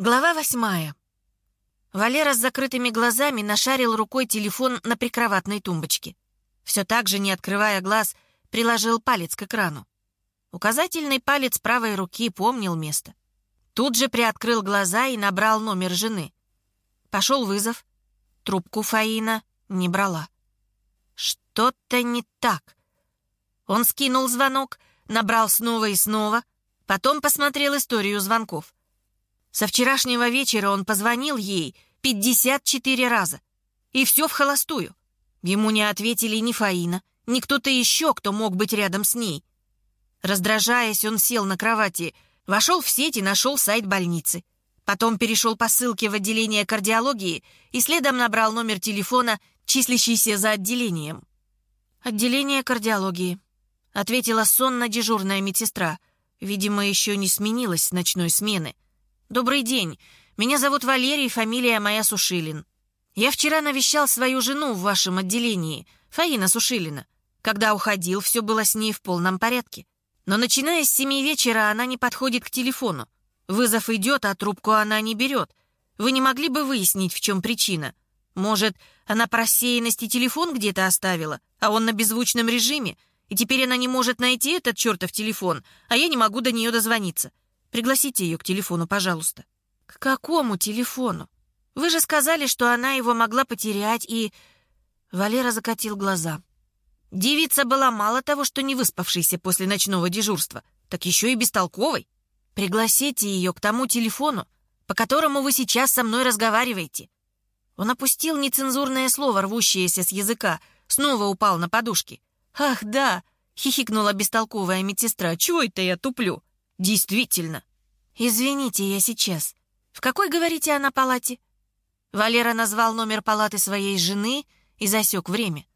Глава восьмая. Валера с закрытыми глазами нашарил рукой телефон на прикроватной тумбочке. Все так же, не открывая глаз, приложил палец к экрану. Указательный палец правой руки помнил место. Тут же приоткрыл глаза и набрал номер жены. Пошел вызов. Трубку Фаина не брала. Что-то не так. Он скинул звонок, набрал снова и снова, потом посмотрел историю звонков — со вчерашнего вечера он позвонил ей 54 раза. И все в холостую. Ему не ответили ни Фаина, ни кто-то еще, кто мог быть рядом с ней. Раздражаясь, он сел на кровати, вошел в сеть и нашел сайт больницы. Потом перешел по ссылке в отделение кардиологии и следом набрал номер телефона, числящийся за отделением. «Отделение кардиологии», — ответила сонно дежурная медсестра. Видимо, еще не сменилась с ночной смены. «Добрый день. Меня зовут Валерий, фамилия моя Сушилин. Я вчера навещал свою жену в вашем отделении, Фаина Сушилина. Когда уходил, все было с ней в полном порядке. Но начиная с семи вечера она не подходит к телефону. Вызов идет, а трубку она не берет. Вы не могли бы выяснить, в чем причина? Может, она по рассеянности телефон где-то оставила, а он на беззвучном режиме, и теперь она не может найти этот чертов телефон, а я не могу до нее дозвониться. Пригласите ее к телефону, пожалуйста». «К какому телефону? Вы же сказали, что она его могла потерять, и...» Валера закатил глаза. Девица была мало того, что не выспавшейся после ночного дежурства, так еще и бестолковой. Пригласите ее к тому телефону, по которому вы сейчас со мной разговариваете. Он опустил нецензурное слово, рвущееся с языка, снова упал на подушки. «Ах, да!» — хихикнула бестолковая медсестра. «Чего это я туплю?» Действительно. Извините, я сейчас. В какой, говорите, она палате? Валера назвал номер палаты своей жены и засек время.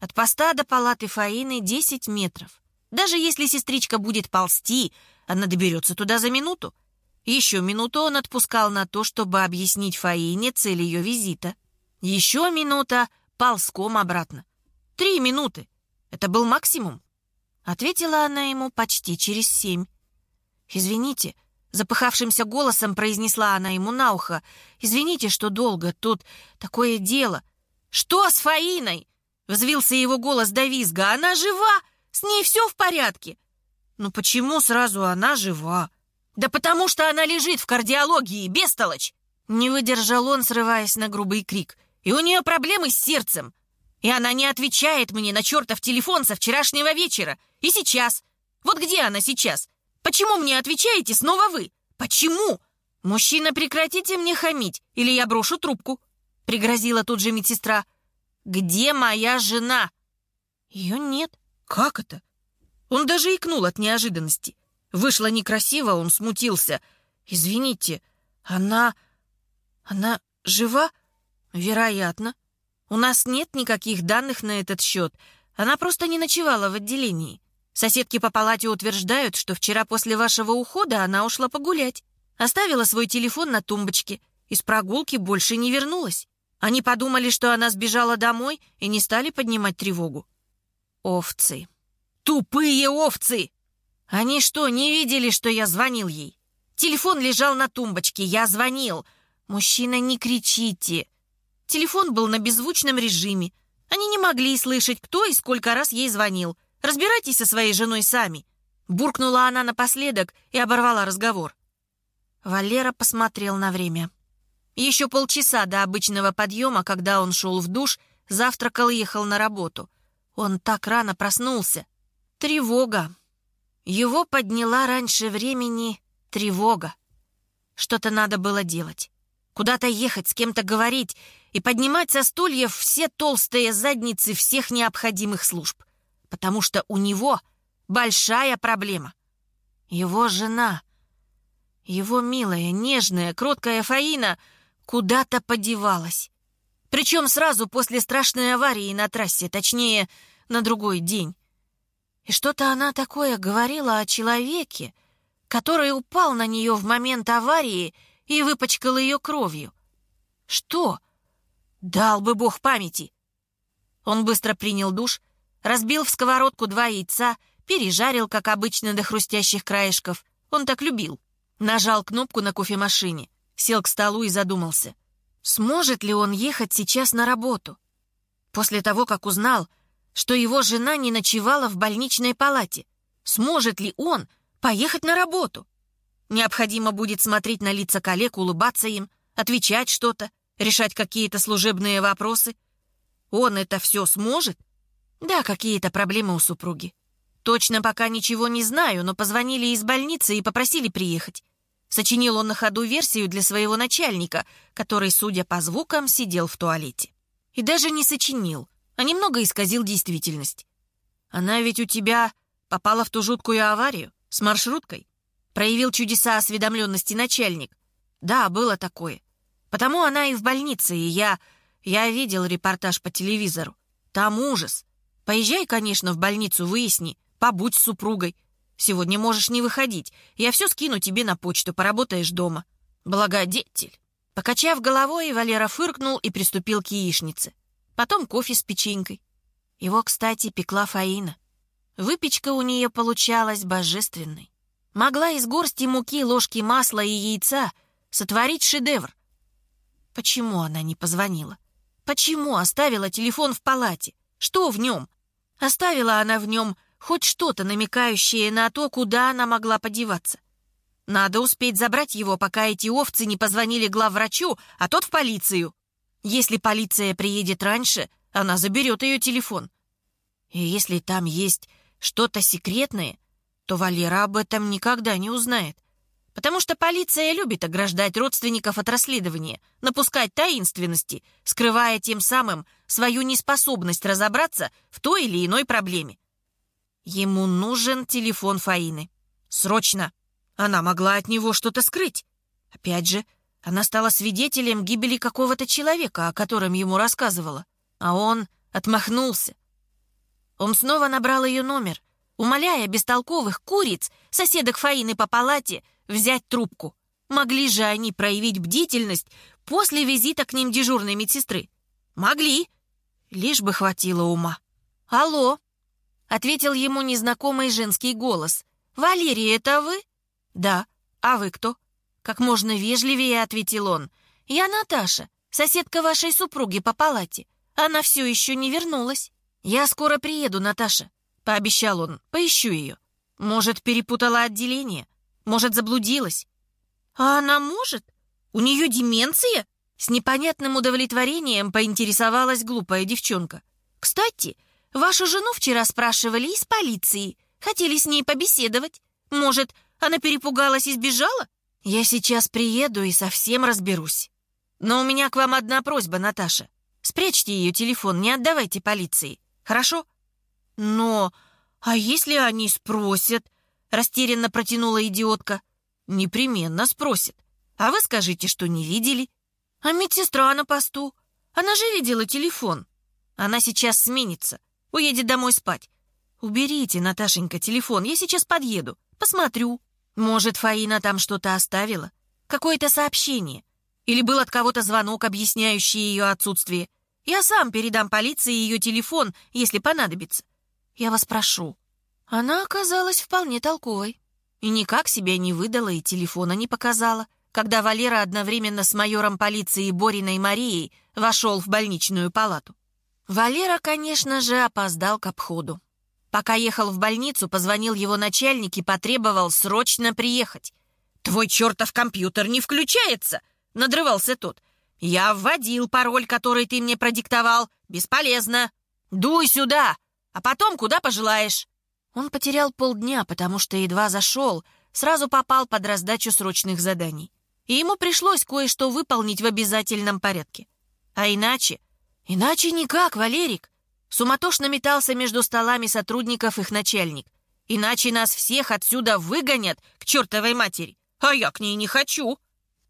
От поста до палаты Фаины 10 метров. Даже если сестричка будет ползти, она доберется туда за минуту. Еще минуту он отпускал на то, чтобы объяснить Фаине цель ее визита. Еще минута ползком обратно. Три минуты. Это был максимум. Ответила она ему почти через семь. «Извините», — запыхавшимся голосом произнесла она ему на ухо. «Извините, что долго. Тут такое дело». «Что с Фаиной?» — взвился его голос до визга. «Она жива! С ней все в порядке!» «Ну почему сразу она жива?» «Да потому что она лежит в кардиологии, бестолочь!» Не выдержал он, срываясь на грубый крик. «И у нее проблемы с сердцем. И она не отвечает мне на чертов телефон со вчерашнего вечера. И сейчас. Вот где она сейчас? Почему мне отвечаете снова вы? Почему? Мужчина, прекратите мне хамить, или я брошу трубку. Пригрозила тут же медсестра. Где моя жена? Ее нет. Как это? Он даже икнул от неожиданности. Вышло некрасиво, он смутился. Извините, она... Она жива? Вероятно. У нас нет никаких данных на этот счет. Она просто не ночевала в отделении. Соседки по палате утверждают, что вчера после вашего ухода она ушла погулять. Оставила свой телефон на тумбочке. Из прогулки больше не вернулась. Они подумали, что она сбежала домой и не стали поднимать тревогу. Овцы. Тупые овцы! Они что, не видели, что я звонил ей? Телефон лежал на тумбочке, я звонил. Мужчина, не кричите. Телефон был на беззвучном режиме. Они не могли слышать, кто и сколько раз ей звонил. Разбирайтесь со своей женой сами!» Буркнула она напоследок и оборвала разговор. Валера посмотрел на время. Еще полчаса до обычного подъема, когда он шел в душ, завтракал и ехал на работу. Он так рано проснулся. Тревога. Его подняла раньше времени тревога. Что-то надо было делать. Куда-то ехать, с кем-то говорить и поднимать со стульев все толстые задницы всех необходимых служб потому что у него большая проблема. Его жена, его милая, нежная, кроткая Фаина куда-то подевалась. Причем сразу после страшной аварии на трассе, точнее, на другой день. И что-то она такое говорила о человеке, который упал на нее в момент аварии и выпачкал ее кровью. Что? Дал бы бог памяти. Он быстро принял душ, Разбил в сковородку два яйца, пережарил, как обычно, до хрустящих краешков. Он так любил. Нажал кнопку на кофемашине. сел к столу и задумался. Сможет ли он ехать сейчас на работу? После того, как узнал, что его жена не ночевала в больничной палате, сможет ли он поехать на работу? Необходимо будет смотреть на лица коллег, улыбаться им, отвечать что-то, решать какие-то служебные вопросы. Он это все сможет? Да, какие-то проблемы у супруги. Точно пока ничего не знаю, но позвонили из больницы и попросили приехать. Сочинил он на ходу версию для своего начальника, который, судя по звукам, сидел в туалете. И даже не сочинил, а немного исказил действительность. Она ведь у тебя попала в ту жуткую аварию с маршруткой. Проявил чудеса осведомленности начальник. Да, было такое. Потому она и в больнице, и я... Я видел репортаж по телевизору. Там ужас. Поезжай, конечно, в больницу, выясни, побудь с супругой. Сегодня можешь не выходить. Я все скину тебе на почту, поработаешь дома. Благодетель. Покачав головой, Валера фыркнул и приступил к яичнице. Потом кофе с печенькой. Его, кстати, пекла Фаина. Выпечка у нее получалась божественной. Могла из горсти муки, ложки масла и яйца сотворить шедевр. Почему она не позвонила? Почему оставила телефон в палате? Что в нем? Оставила она в нем хоть что-то, намекающее на то, куда она могла подеваться. Надо успеть забрать его, пока эти овцы не позвонили главврачу, а тот в полицию. Если полиция приедет раньше, она заберет ее телефон. И если там есть что-то секретное, то Валера об этом никогда не узнает. Потому что полиция любит ограждать родственников от расследования, напускать таинственности, скрывая тем самым свою неспособность разобраться в той или иной проблеме. Ему нужен телефон Фаины. Срочно. Она могла от него что-то скрыть. Опять же, она стала свидетелем гибели какого-то человека, о котором ему рассказывала. А он отмахнулся. Он снова набрал ее номер, умоляя бестолковых куриц, соседок Фаины по палате, взять трубку. Могли же они проявить бдительность после визита к ним дежурной медсестры? Могли. Лишь бы хватило ума. «Алло!» — ответил ему незнакомый женский голос. «Валерий, это вы?» «Да. А вы кто?» Как можно вежливее ответил он. «Я Наташа, соседка вашей супруги по палате. Она все еще не вернулась». «Я скоро приеду, Наташа», — пообещал он. «Поищу ее. Может, перепутала отделение? Может, заблудилась?» «А она может? У нее деменция?» С непонятным удовлетворением поинтересовалась глупая девчонка. «Кстати, вашу жену вчера спрашивали из полиции. Хотели с ней побеседовать. Может, она перепугалась и сбежала? Я сейчас приеду и совсем разберусь. Но у меня к вам одна просьба, Наташа. Спрячьте ее телефон, не отдавайте полиции. Хорошо? Но... А если они спросят? Растерянно протянула идиотка. Непременно спросят. А вы скажите, что не видели. А медсестра на посту. Она же видела телефон. Она сейчас сменится. Уедет домой спать. Уберите, Наташенька, телефон. Я сейчас подъеду. Посмотрю. Может, Фаина там что-то оставила? Какое-то сообщение? Или был от кого-то звонок, объясняющий ее отсутствие? Я сам передам полиции ее телефон, если понадобится. Я вас прошу». Она оказалась вполне толковой. И никак себя не выдала и телефона не показала, когда Валера одновременно с майором полиции Бориной Марией вошел в больничную палату. Валера, конечно же, опоздал к обходу. Пока ехал в больницу, позвонил его начальник и потребовал срочно приехать. «Твой чертов компьютер не включается!» — надрывался тот. «Я вводил пароль, который ты мне продиктовал. Бесполезно. Дуй сюда, а потом куда пожелаешь». Он потерял полдня, потому что едва зашел, сразу попал под раздачу срочных заданий. И ему пришлось кое-что выполнить в обязательном порядке. А иначе... Иначе никак, Валерик. Суматошно метался между столами сотрудников их начальник. «Иначе нас всех отсюда выгонят к чертовой матери, а я к ней не хочу!»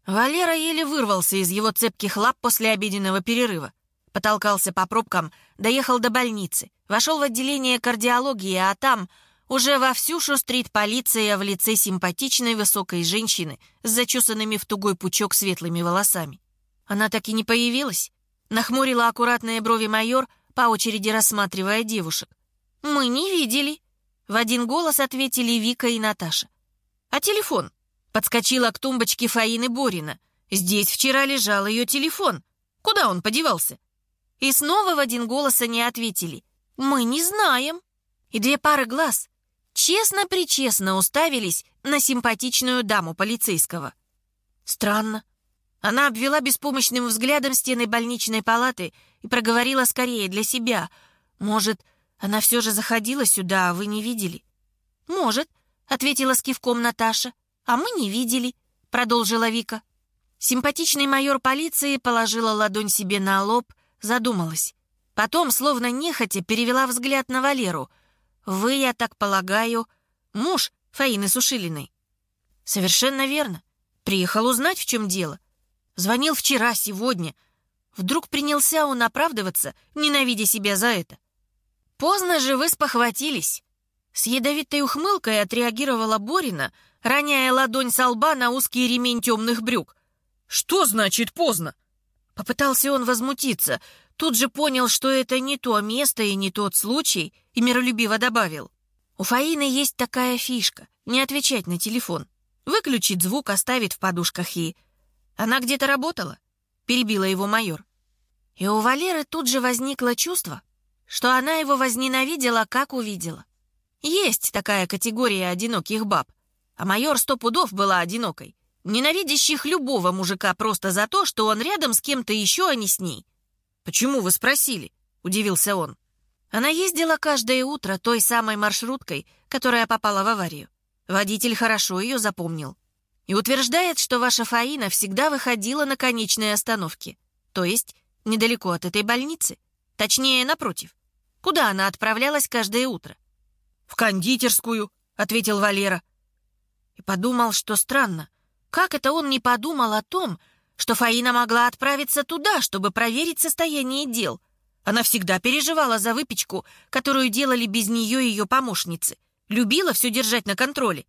Валера еле вырвался из его цепких лап после обеденного перерыва. Потолкался по пробкам, доехал до больницы, вошел в отделение кардиологии, а там уже вовсю шустрит полиция в лице симпатичной высокой женщины с зачесанными в тугой пучок светлыми волосами. Она так и не появилась. Нахмурила аккуратные брови майор, по очереди рассматривая девушек. «Мы не видели», — в один голос ответили Вика и Наташа. «А телефон?» — подскочила к тумбочке Фаины Борина. здесь вчера лежал ее телефон. Куда он подевался?» И снова в один голос они ответили. «Мы не знаем». И две пары глаз честно-причестно уставились на симпатичную даму полицейского. Странно. Она обвела беспомощным взглядом стены больничной палаты и проговорила скорее для себя. «Может, она все же заходила сюда, а вы не видели?» «Может», — ответила с кивком Наташа. «А мы не видели», — продолжила Вика. Симпатичный майор полиции положила ладонь себе на лоб, задумалась. Потом, словно нехотя, перевела взгляд на Валеру. «Вы, я так полагаю, муж Фаины Сушилиной?» «Совершенно верно. Приехал узнать, в чем дело. Звонил вчера, сегодня. Вдруг принялся он оправдываться, ненавидя себя за это. Поздно же вы спохватились. С ядовитой ухмылкой отреагировала Борина, роняя ладонь со лба на узкий ремень темных брюк. «Что значит поздно?» Попытался он возмутиться, тут же понял, что это не то место и не тот случай, и миролюбиво добавил. «У Фаины есть такая фишка — не отвечать на телефон. Выключит звук, оставит в подушках и... Она где-то работала?» — перебила его майор. И у Валеры тут же возникло чувство, что она его возненавидела, как увидела. Есть такая категория одиноких баб, а майор сто пудов была одинокой, ненавидящих любого мужика просто за то, что он рядом с кем-то еще, а не с ней. «Почему вы спросили?» — удивился он. Она ездила каждое утро той самой маршруткой, которая попала в аварию. Водитель хорошо ее запомнил. И утверждает, что ваша Фаина всегда выходила на конечной остановке, то есть недалеко от этой больницы, точнее, напротив. Куда она отправлялась каждое утро? «В кондитерскую», — ответил Валера. И подумал, что странно. Как это он не подумал о том, что Фаина могла отправиться туда, чтобы проверить состояние дел? Она всегда переживала за выпечку, которую делали без нее ее помощницы. Любила все держать на контроле.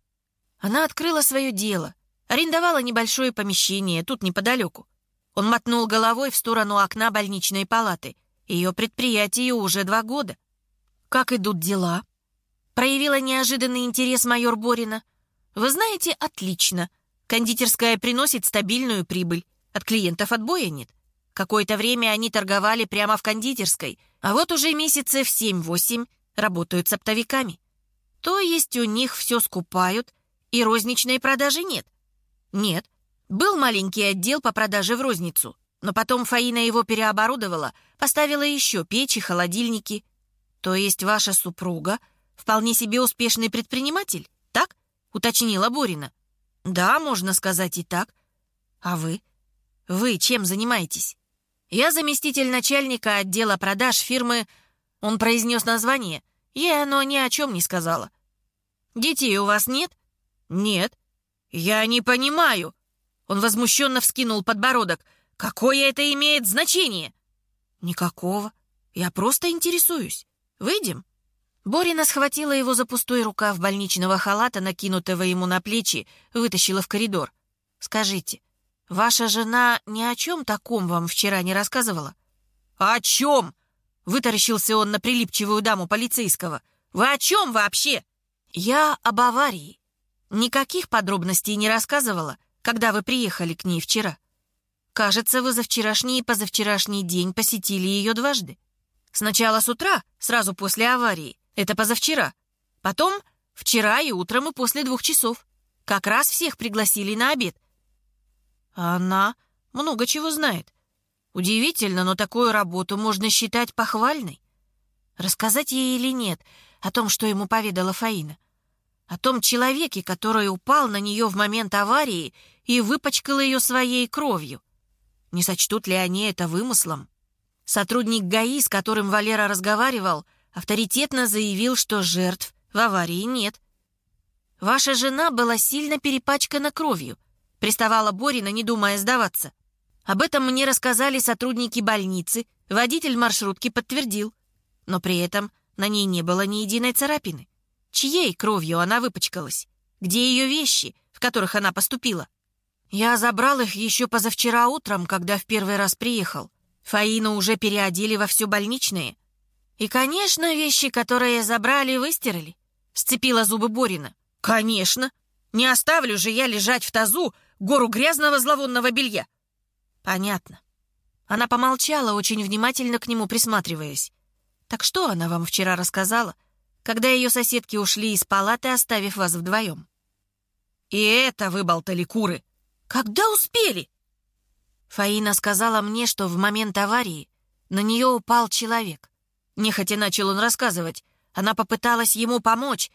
Она открыла свое дело, арендовала небольшое помещение тут неподалеку. Он мотнул головой в сторону окна больничной палаты. Ее предприятию уже два года. Как идут дела? Проявила неожиданный интерес майор Борина. Вы знаете, отлично. Кондитерская приносит стабильную прибыль. От клиентов отбоя нет. Какое-то время они торговали прямо в кондитерской, а вот уже месяцев семь-восемь работают с оптовиками. То есть у них все скупают, и розничной продажи нет? Нет. Был маленький отдел по продаже в розницу, но потом Фаина его переоборудовала, поставила еще печи, холодильники. То есть ваша супруга вполне себе успешный предприниматель, так? Уточнила Борина. Да, можно сказать и так. А вы? Вы чем занимаетесь? Я заместитель начальника отдела продаж фирмы... Он произнес название, и оно ни о чем не сказала. «Детей у вас нет?» «Нет». «Я не понимаю». Он возмущенно вскинул подбородок. «Какое это имеет значение?» «Никакого. Я просто интересуюсь. Выйдем?» Борина схватила его за пустой рукав больничного халата, накинутого ему на плечи, вытащила в коридор. «Скажите, ваша жена ни о чем таком вам вчера не рассказывала?» «О чем?» — вытаращился он на прилипчивую даму полицейского. «Вы о чем вообще?» «Я об аварии. Никаких подробностей не рассказывала, когда вы приехали к ней вчера. Кажется, вы за вчерашний и позавчерашний день посетили ее дважды. Сначала с утра, сразу после аварии, это позавчера. Потом вчера и утром и после двух часов. Как раз всех пригласили на обед. Она много чего знает. Удивительно, но такую работу можно считать похвальной. Рассказать ей или нет о том, что ему поведала Фаина? О том человеке, который упал на нее в момент аварии и выпачкал ее своей кровью. Не сочтут ли они это вымыслом? Сотрудник ГАИ, с которым Валера разговаривал, авторитетно заявил, что жертв в аварии нет. «Ваша жена была сильно перепачкана кровью», — приставала Борина, не думая сдаваться. Об этом мне рассказали сотрудники больницы, водитель маршрутки подтвердил. Но при этом на ней не было ни единой царапины. Чьей кровью она выпачкалась? Где ее вещи, в которых она поступила? Я забрал их еще позавчера утром, когда в первый раз приехал. Фаину уже переодели во все больничное. И, конечно, вещи, которые забрали, выстирали. Сцепила зубы Борина. «Конечно!» — Не оставлю же я лежать в тазу гору грязного зловонного белья. Понятно. Она помолчала, очень внимательно к нему присматриваясь. Так что она вам вчера рассказала, когда ее соседки ушли из палаты, оставив вас вдвоем? И это выболтали куры. Когда успели? Фаина сказала мне, что в момент аварии на нее упал человек. Нехотя начал он рассказывать. Она попыталась ему помочь,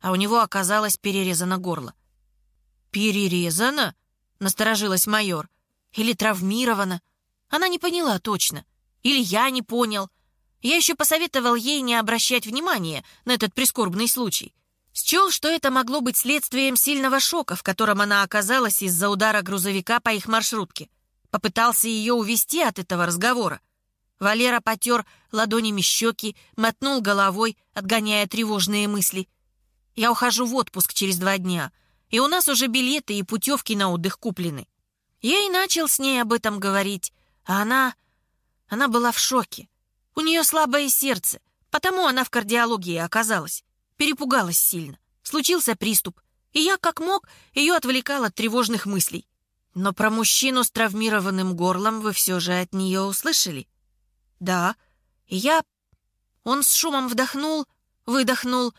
а у него оказалось перерезано горло. «Перерезано?» — насторожилась майор. «Или травмировано?» Она не поняла точно. Или я не понял. Я еще посоветовал ей не обращать внимания на этот прискорбный случай. Счел, что это могло быть следствием сильного шока, в котором она оказалась из-за удара грузовика по их маршрутке. Попытался ее увести от этого разговора. Валера потер ладонями щеки, мотнул головой, отгоняя тревожные мысли. «Я ухожу в отпуск через два дня, и у нас уже билеты и путевки на отдых куплены». Я и начал с ней об этом говорить, а она... Она была в шоке. У нее слабое сердце, потому она в кардиологии оказалась. Перепугалась сильно. Случился приступ, и я, как мог, ее отвлекал от тревожных мыслей. Но про мужчину с травмированным горлом вы все же от нее услышали? Да. И я... Он с шумом вдохнул, выдохнул.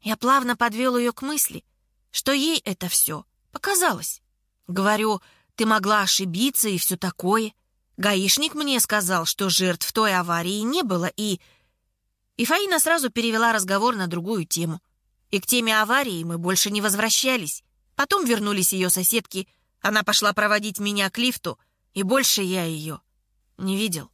Я плавно подвел ее к мысли, что ей это все показалось. Говорю, ты могла ошибиться и все такое. Гаишник мне сказал, что жертв той аварии не было, и... И Фаина сразу перевела разговор на другую тему. И к теме аварии мы больше не возвращались. Потом вернулись ее соседки. Она пошла проводить меня к лифту, и больше я ее не видел.